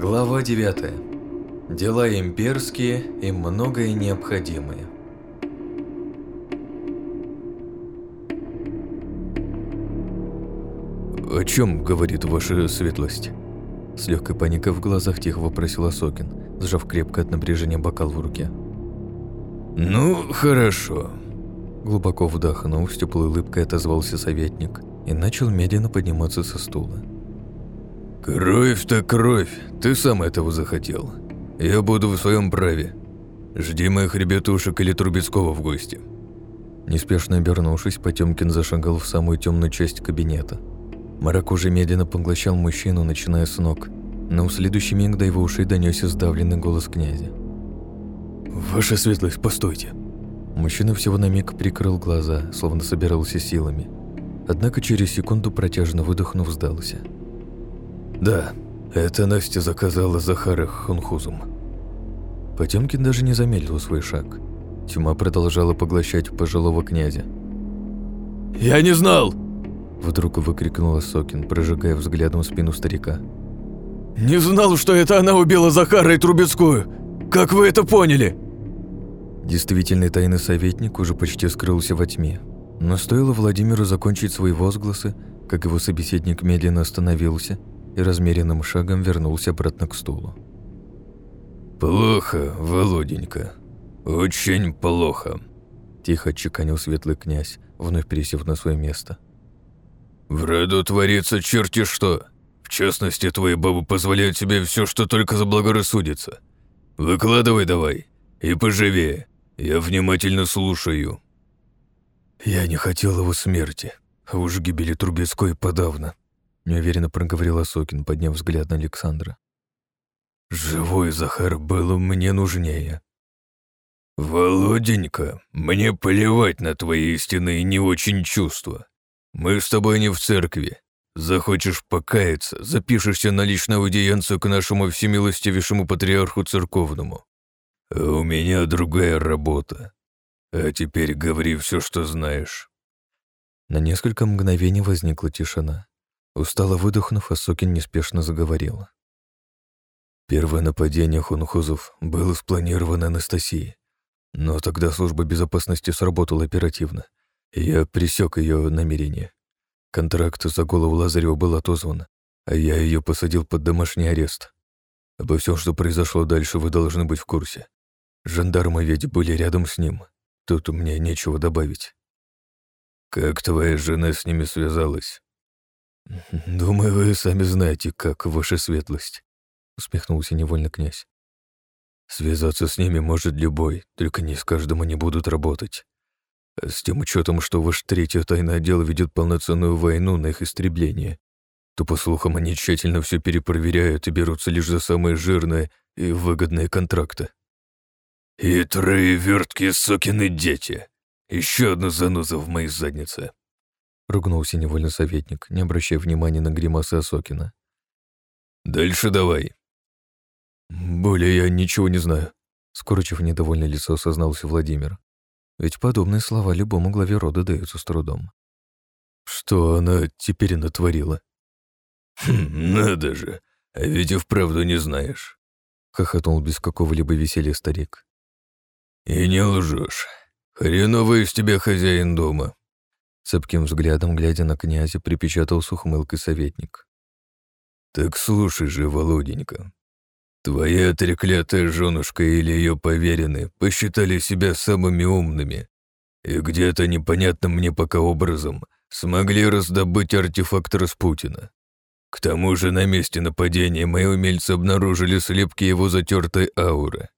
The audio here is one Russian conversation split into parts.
Глава 9. Дела имперские и многое необходимое. «О чем говорит ваша светлость?» С легкой паникой в глазах тихо вопросил Осокин, сжав крепко от напряжения бокал в руке. «Ну, хорошо». Глубоко вдохнув, с теплой улыбкой отозвался советник и начал медленно подниматься со стула. «Кровь-то кровь, ты сам этого захотел. Я буду в своем праве. Жди моих ребятушек или Трубецкого в гости». Неспешно обернувшись, Потемкин зашагал в самую темную часть кабинета. Марак уже медленно поглощал мужчину, начиная с ног, но в следующий миг до его ушей донесся сдавленный голос князя. «Ваша светлость, постойте!» Мужчина всего на миг прикрыл глаза, словно собирался силами. Однако через секунду протяжно выдохнув, сдался. «Да, это Настя заказала Захара Хунхузом». Потемкин даже не замедлил свой шаг. Тьма продолжала поглощать пожилого князя. «Я не знал!» Вдруг выкрикнул Сокин, прожигая взглядом спину старика. «Не знал, что это она убила Захара и Трубецкую! Как вы это поняли?» Действительный тайный советник уже почти скрылся во тьме. Но стоило Владимиру закончить свои возгласы, как его собеседник медленно остановился и размеренным шагом вернулся обратно к стулу. «Плохо, Володенька. Очень плохо», – тихо отчеканил светлый князь, вновь пересев на свое место. «В роду творится черти что. В частности, твои бабы позволяют себе все, что только заблагорассудится. Выкладывай давай, и поживее. Я внимательно слушаю». «Я не хотел его смерти, а уж гибели Трубецкой подавно», неуверенно проговорил Осокин, подняв взгляд на Александра. «Живой Захар был мне нужнее». «Володенька, мне плевать на твои истинные не очень чувства. Мы с тобой не в церкви. Захочешь покаяться, запишешься на личную аудиенцию к нашему всемилостивейшему патриарху церковному. А у меня другая работа. А теперь говори все, что знаешь». На несколько мгновений возникла тишина. Устало выдохнув, Асокин неспешно заговорил. Первое нападение хунхузов было спланировано Анастасией, но тогда служба безопасности сработала оперативно, и я пресек ее намерение. Контракт за голову Лазарева был отозван, а я ее посадил под домашний арест. Обо всем, что произошло дальше, вы должны быть в курсе. Жандармы ведь были рядом с ним. Тут мне нечего добавить. Как твоя жена с ними связалась? Думаю, вы сами знаете, как ваша светлость, усмехнулся невольно князь. Связаться с ними может любой, только не с каждым они будут работать. С тем учетом, что ваш третий тайный отдел ведет полноценную войну на их истребление, то, по слухам, они тщательно все перепроверяют и берутся лишь за самые жирные и выгодные контракты. «Хитрые верткие сокины дети! Еще одна заноза в моей заднице!» Ругнулся невольно советник, не обращая внимания на гримасы Осокина. «Дальше давай». «Более я ничего не знаю», — скорчив недовольное лицо, сознался Владимир. Ведь подобные слова любому главе рода даются с трудом. «Что она теперь натворила?» «Хм, надо же, а ведь и вправду не знаешь», — хохотнул без какого-либо веселья старик. «И не лжешь. Хреновый из тебя хозяин дома. Цепким взглядом, глядя на князя, припечатал с ухмылкой советник. «Так слушай же, Володенька, твоя треклятая женушка или ее поверенные посчитали себя самыми умными и где-то непонятным мне пока образом смогли раздобыть артефакт Распутина. К тому же на месте нападения мои умельцы обнаружили слепки его затертой ауры.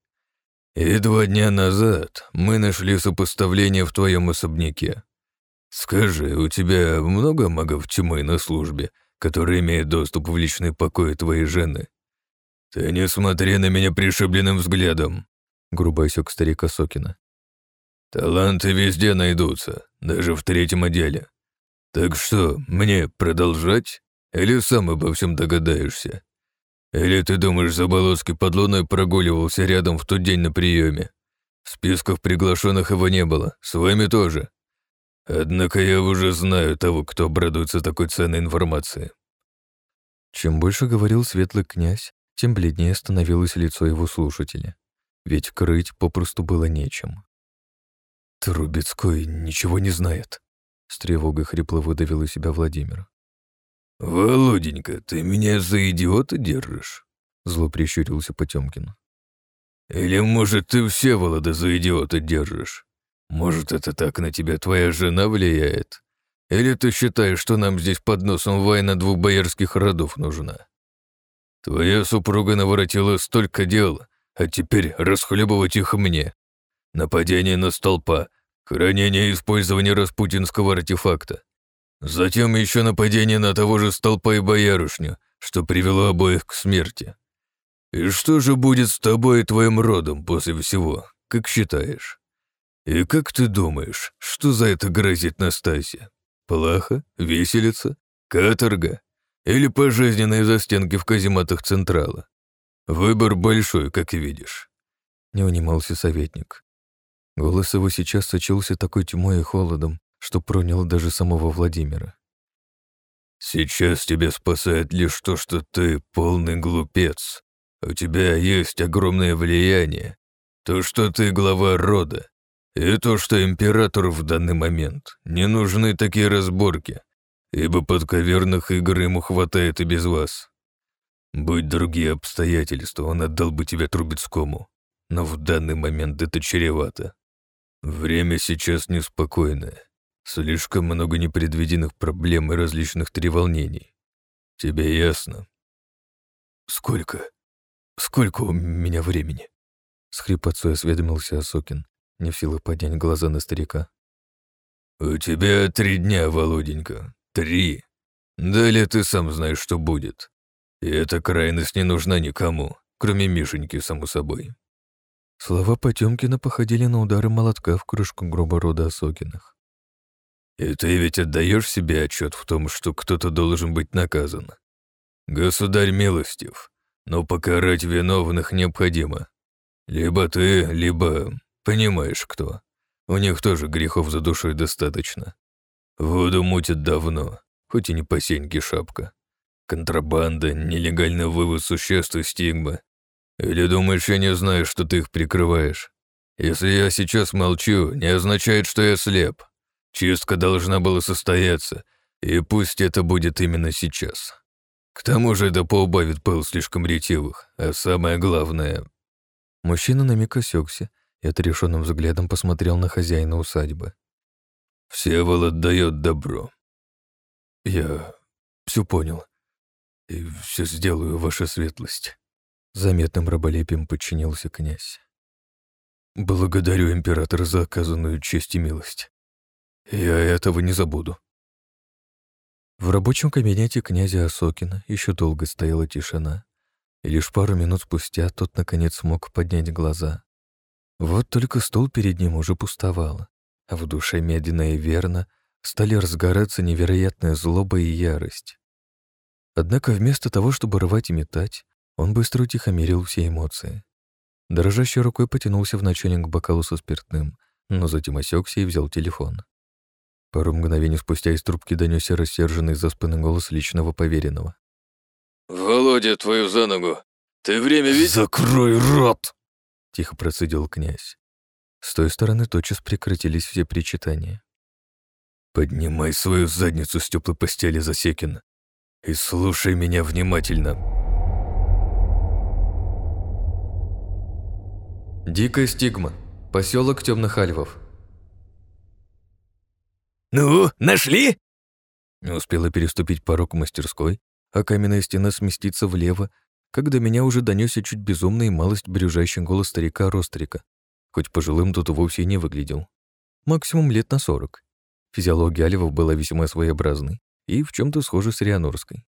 И два дня назад мы нашли сопоставление в твоем особняке. «Скажи, у тебя много магов тьмы на службе, которые имеют доступ в личный покой твоей жены? Ты не смотри на меня пришибленным взглядом», — грубо осёк старика Сокина. «Таланты везде найдутся, даже в третьем отделе. Так что, мне продолжать? Или сам обо всем догадаешься? Или ты думаешь, Заболоцкий под луной прогуливался рядом в тот день на приеме? В списках приглашенных его не было, с вами тоже. Однако я уже знаю того, кто обрадуется такой ценной информации. Чем больше говорил светлый князь, тем бледнее становилось лицо его слушателя. Ведь крыть попросту было нечем. «Трубецкой ничего не знает», — с тревогой хрипло выдавил из себя Владимир. «Володенька, ты меня за идиота держишь?» — зло прищурился Потемкин. «Или, может, ты все Волода за идиота держишь? Может, это так на тебя твоя жена влияет? Или ты считаешь, что нам здесь под носом война двух боярских родов нужна? Твоя супруга наворотила столько дел, а теперь расхлебывать их мне. Нападение на столпа, хранение и использование распутинского артефакта. Затем еще нападение на того же столпа и боярышню, что привело обоих к смерти. И что же будет с тобой и твоим родом после всего, как считаешь? И как ты думаешь, что за это грозит Настасья? Плохо? Веселится? Каторга? Или пожизненные застенки в казематах Централа? Выбор большой, как видишь. Не унимался советник. Голос его сейчас сочился такой тьмой и холодом, что пронял даже самого Владимира. «Сейчас тебя спасает лишь то, что ты полный глупец. У тебя есть огромное влияние. То, что ты глава рода. И то, что императору в данный момент не нужны такие разборки, ибо подковерных игр ему хватает и без вас. Будь другие обстоятельства, он отдал бы тебя Трубецкому, но в данный момент это чревато. Время сейчас неспокойное. Слишком много непредвиденных проблем и различных треволнений. Тебе ясно? Сколько? Сколько у меня времени? С хрипотцой осведомился Осокин, не в силах поднять глаза на старика. «У тебя три дня, Володенька. Три. Далее ты сам знаешь, что будет. И эта крайность не нужна никому, кроме Мишеньки, само собой». Слова Потемкина походили на удары молотка в кружку грубо рода Осокиных. «И ты ведь отдаешь себе отчет в том, что кто-то должен быть наказан. Государь милостив, но покарать виновных необходимо. Либо ты, либо понимаешь кто. У них тоже грехов за душой достаточно. Воду мутят давно, хоть и не по сеньке шапка. Контрабанда, нелегальный вывоз существ и стигма. Или думаешь, я не знаю, что ты их прикрываешь? Если я сейчас молчу, не означает, что я слеп. Чистка должна была состояться, и пусть это будет именно сейчас. К тому же это поубавит пыл слишком ретивых, а самое главное... Мужчина на миг осекся и отрешенным взглядом посмотрел на хозяина усадьбы. «Всеволод дает добро». «Я все понял и все сделаю, ваша светлость». Заметным раболепием подчинился князь. «Благодарю императора за оказанную честь и милость. Я этого не забуду». В рабочем кабинете князя Осокина еще долго стояла тишина, и лишь пару минут спустя тот, наконец, смог поднять глаза. Вот только стол перед ним уже пустовал, а в душе медленно и верно стали разгораться невероятная злоба и ярость. Однако вместо того, чтобы рвать и метать, он быстро утихомирил все эмоции. Дрожащей рукой потянулся вначале к бокалу со спиртным, но затем осекся и взял телефон. Пару мгновений спустя из трубки донесся рассерженный заспанный голос личного поверенного. «Володя, твою за ногу! Ты время видел?» «Закрой рот!» — тихо процедил князь. С той стороны тотчас прекратились все причитания. «Поднимай свою задницу с теплой постели, Засекин, и слушай меня внимательно». Дикая стигма. Поселок Темных Альвов. «Ну, нашли?» Не успела переступить порог мастерской, а каменная стена сместиться влево, когда меня уже донесся чуть безумный и малость брюжащий голос старика Рострика, хоть пожилым тут вовсе не выглядел. Максимум лет на сорок. Физиология Алевов была весьма своеобразной и в чем то схожа с Рианорской.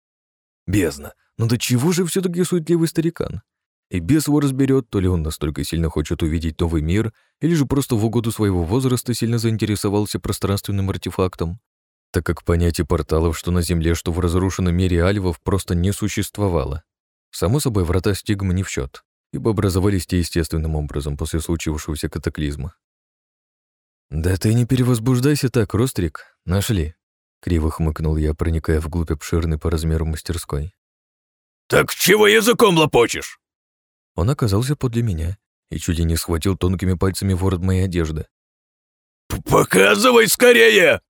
Бездна, ну до чего же все таки суетливый старикан? И без его разберет, то ли он настолько сильно хочет увидеть новый мир, или же просто в угоду своего возраста сильно заинтересовался пространственным артефактом, так как понятие порталов, что на Земле, что в разрушенном мире Альвов, просто не существовало. Само собой, врата стигмы не в счет, ибо образовались те естественным образом после случившегося катаклизма. «Да ты не перевозбуждайся так, Рострик, нашли», — криво хмыкнул я, проникая вглубь обширной по размеру мастерской. Так чего языком лопочешь?» Он оказался подле меня и чуть не схватил тонкими пальцами ворот моей одежды. «Показывай скорее!»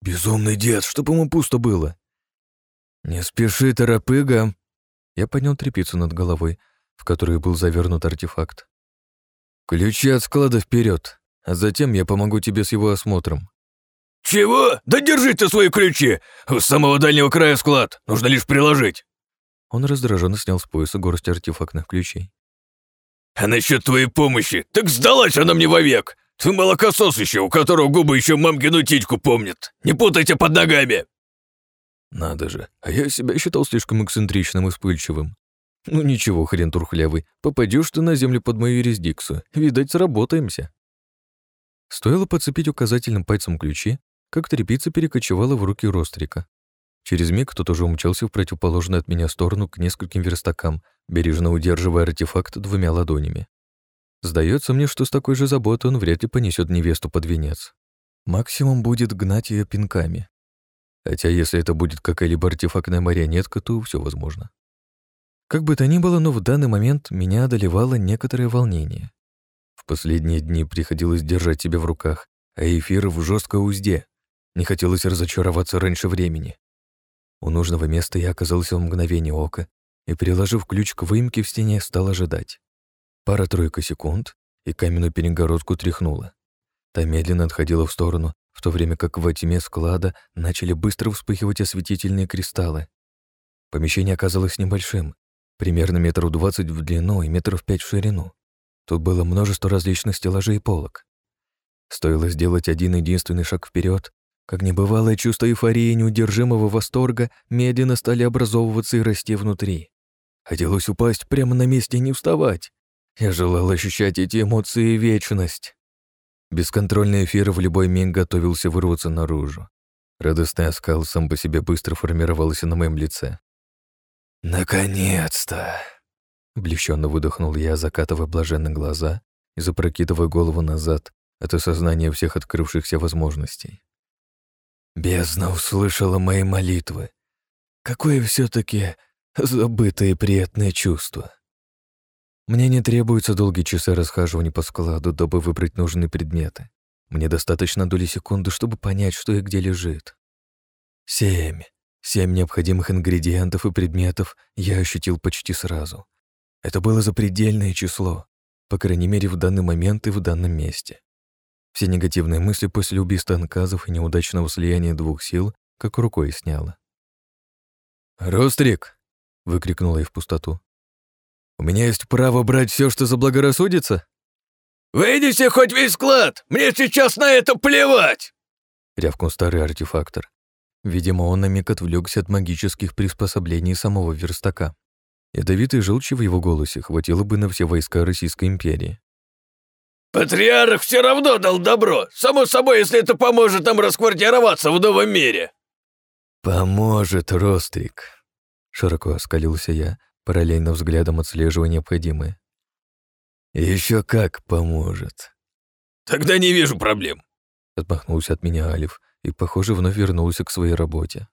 «Безумный дед, чтоб ему пусто было!» «Не спеши, торопыга!» Я поднял трепицу над головой, в которую был завернут артефакт. «Ключи от склада вперед, а затем я помогу тебе с его осмотром». «Чего? Да держи ты свои ключи! У самого дальнего края склад, нужно лишь приложить!» Он раздраженно снял с пояса горсть артефактных ключей. «А насчет твоей помощи, так сдалась она мне вовек! Ты молокосос еще, у которого губы еще мамкину титьку помнят! Не путайте под ногами!» Надо же, а я себя считал слишком эксцентричным и вспыльчивым. Ну ничего, хрен трухлявый, попадешь ты на землю под мою юрисдикцию, видать, сработаемся. Стоило подцепить указательным пальцем ключи, как трепица перекочевала в руки Рострика. Через миг кто-то уже умчался в противоположную от меня сторону к нескольким верстакам, бережно удерживая артефакт двумя ладонями. Сдается мне, что с такой же заботой он вряд ли понесет невесту под венец. Максимум будет гнать ее пинками. Хотя если это будет какая-либо артефактная марионетка, то все возможно. Как бы то ни было, но в данный момент меня одолевало некоторое волнение. В последние дни приходилось держать себя в руках, а эфир в жесткой узде. Не хотелось разочароваться раньше времени. У нужного места я оказался в мгновение ока и, приложив ключ к выемке в стене, стал ожидать. Пара-тройка секунд, и каменную перегородку тряхнуло. Та медленно отходила в сторону, в то время как во тьме склада начали быстро вспыхивать осветительные кристаллы. Помещение оказалось небольшим, примерно метров двадцать в длину и метров пять в ширину. Тут было множество различных стеллажей и полок. Стоило сделать один единственный шаг вперед, как небывалое чувство эйфории и неудержимого восторга медленно стали образовываться и расти внутри. Хотелось упасть прямо на месте и не вставать. Я желал ощущать эти эмоции и вечность. Бесконтрольный эфир в любой миг готовился вырваться наружу. Радостный оскал сам по себе быстро формировался на моем лице. «Наконец-то!» Облегченно выдохнул я, закатывая блаженные глаза и запрокидывая голову назад от осознания всех открывшихся возможностей. Бездна услышала мои молитвы. Какое все таки забытое и приятное чувство. Мне не требуются долгие часы расхаживания по складу, дабы выбрать нужные предметы. Мне достаточно доли секунды, чтобы понять, что и где лежит. Семь. Семь необходимых ингредиентов и предметов я ощутил почти сразу. Это было запредельное число, по крайней мере, в данный момент и в данном месте. Все негативные мысли после убийства анказов и неудачного слияния двух сил как рукой сняло. «Рострик!» — выкрикнула я в пустоту. «У меня есть право брать все, что заблагорассудится?» «Выйдите хоть весь склад! Мне сейчас на это плевать!» — рявкнул старый артефактор. Видимо, он на миг отвлекся от магических приспособлений самого верстака. Ядовитой желчи в его голосе хватило бы на все войска Российской империи. «Патриарх все равно дал добро. Само собой, если это поможет нам расквартироваться в новом мире». «Поможет, Рострик», — широко оскалился я, параллельно взглядом отслеживая необходимое. Еще как поможет». «Тогда не вижу проблем», — отмахнулся от меня Алиф и, похоже, вновь вернулся к своей работе.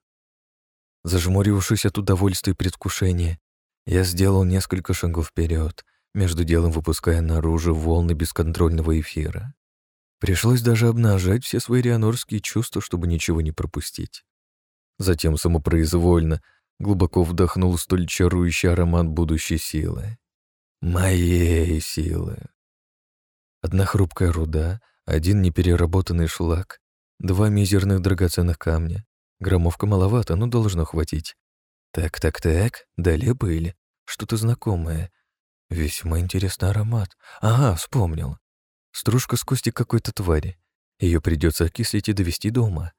Зажмурившись от удовольствия и предвкушения, я сделал несколько шагов вперед, между делом выпуская наружу волны бесконтрольного эфира. Пришлось даже обнажать все свои рианорские чувства, чтобы ничего не пропустить. Затем самопроизвольно глубоко вдохнул столь чарующий аромат будущей силы. Моей силы. Одна хрупкая руда, один непереработанный шлак, два мизерных драгоценных камня. Громовка маловато, но должно хватить. Так-так-так, далее были. Что-то знакомое. Весьма интересный аромат. Ага, вспомнил. Стружка с кости какой-то твари. Ее придется окислить и довести до ума.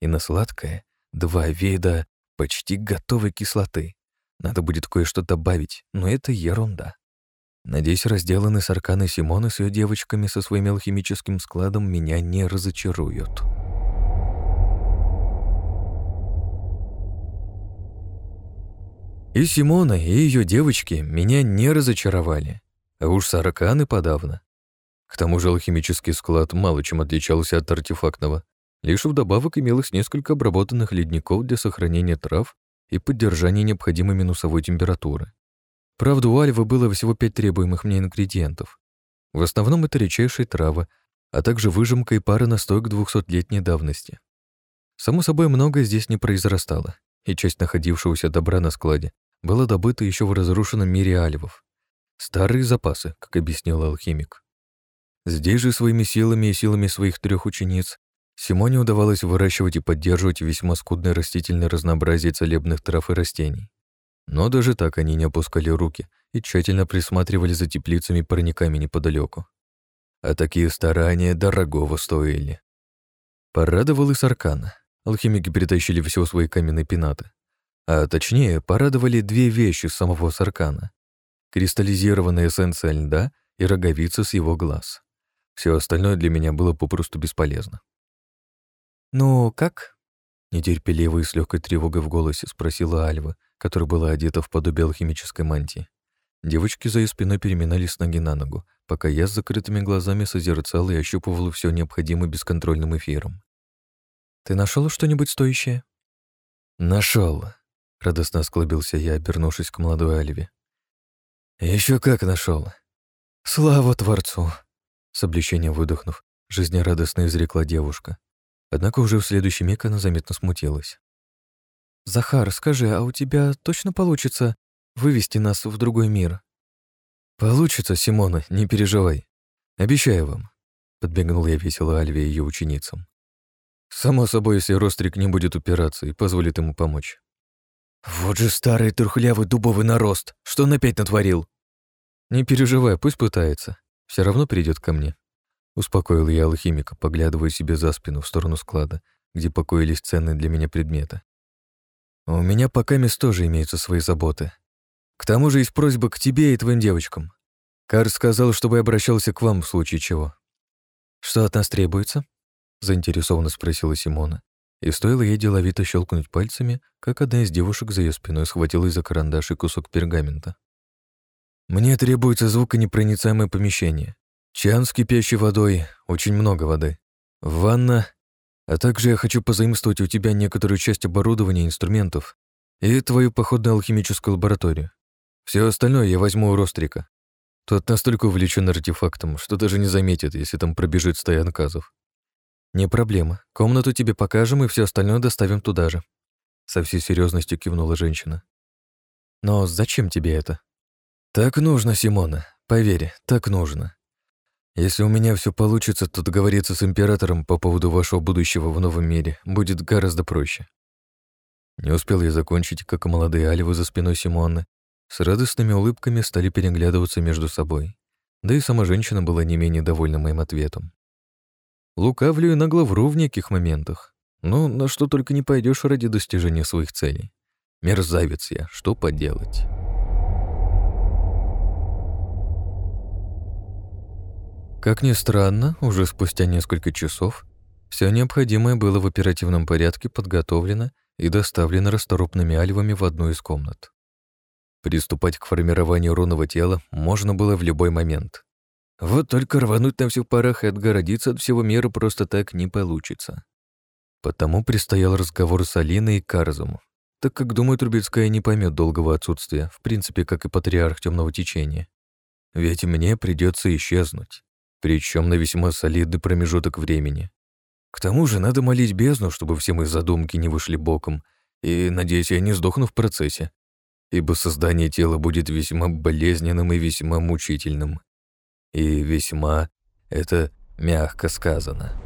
И на сладкое два вида почти готовой кислоты. Надо будет кое-что добавить, но это ерунда. Надеюсь, разделанный с Арканой Симона с ее девочками со своим алхимическим складом меня не разочаруют. И Симона, и ее девочки меня не разочаровали. А уж сороканы подавно. К тому же алхимический склад мало чем отличался от артефактного. Лишь вдобавок имелось несколько обработанных ледников для сохранения трав и поддержание необходимой минусовой температуры. Правда, у Альвы было всего пять требуемых мне ингредиентов. В основном это редчайшие травы, а также выжимка и пара настоек двухсотлетней давности. Само собой, многое здесь не произрастало, и часть находившегося добра на складе была добыта еще в разрушенном мире альвов. Старые запасы, как объяснил алхимик. Здесь же своими силами и силами своих трех учениц Симоне удавалось выращивать и поддерживать весьма скудное растительное разнообразие целебных трав и растений. Но даже так они не опускали руки и тщательно присматривали за теплицами и парниками неподалеку. А такие старания дорогого стоили. Порадовал и Саркана. Алхимики перетащили все свои каменные пенаты. А точнее, порадовали две вещи самого Саркана. Кристаллизированная эссенция льда и роговица с его глаз. Все остальное для меня было попросту бесполезно. «Ну, как?» Нетерпеливо и с легкой тревогой в голосе спросила Альва, которая была одета в подобие алхимической мантии. Девочки за ее спиной переминались с ноги на ногу, пока я с закрытыми глазами созерцал и ощупывал все необходимое бесконтрольным эфиром. «Ты нашел что-нибудь стоящее?» Нашел, радостно осклабился я, обернувшись к молодой Альве. Еще как нашел. Слава Творцу! С облегчением выдохнув, жизнерадостно изрекла девушка. Однако уже в следующий миг она заметно смутилась. «Захар, скажи, а у тебя точно получится вывести нас в другой мир?» «Получится, Симона, не переживай. Обещаю вам», — подбегнул я весело Альве и ее ученицам. «Само собой, если Рострик не будет упираться и позволит ему помочь». «Вот же старый трухлявый дубовый нарост! Что он опять натворил?» «Не переживай, пусть пытается. Все равно придет ко мне. Успокоил я алхимика, поглядывая себе за спину в сторону склада, где покоились ценные для меня предметы. У меня пока мест тоже имеются свои заботы. К тому же есть просьба к тебе и твоим девочкам. Кар сказал, чтобы я обращался к вам в случае чего. Что от нас требуется? Заинтересованно спросила Симона. И стоило ей деловито щелкнуть пальцами, как одна из девушек за ее спиной схватила из-за карандаша кусок пергамента. «Мне требуется звуконепроницаемое помещение. Чан с кипящей водой, очень много воды. Ванна. А также я хочу позаимствовать у тебя некоторую часть оборудования и инструментов и твою походную алхимическую лабораторию. Все остальное я возьму у Рострика. Тот настолько увлечен артефактом, что даже не заметит, если там пробежит стая анказов. Не проблема. Комнату тебе покажем и все остальное доставим туда же. Со всей серьезностью кивнула женщина. Но зачем тебе это? Так нужно, Симона. Поверь, так нужно. Если у меня все получится, то договориться с императором по поводу вашего будущего в новом мире будет гораздо проще. Не успел я закончить, как молодые альвы за спиной Симоны с радостными улыбками стали переглядываться между собой. Да и сама женщина была не менее довольна моим ответом. Лукавлю и нагло вру в неких моментах. Но на что только не пойдешь ради достижения своих целей. Мерзавец я, что поделать. Как ни странно, уже спустя несколько часов все необходимое было в оперативном порядке подготовлено и доставлено расторопными альвами в одну из комнат. Приступать к формированию рунного тела можно было в любой момент. Вот только рвануть на всех парах и отгородиться от всего мира просто так не получится. Потому предстоял разговор с Алиной и Карзом, так как, думаю, Трубецкая не поймет долгого отсутствия, в принципе, как и патриарх темного течения. Ведь мне придется исчезнуть причем на весьма солидный промежуток времени. К тому же надо молить бездну, чтобы все мои задумки не вышли боком, и, надеюсь, я не сдохну в процессе, ибо создание тела будет весьма болезненным и весьма мучительным. И весьма — это мягко сказано.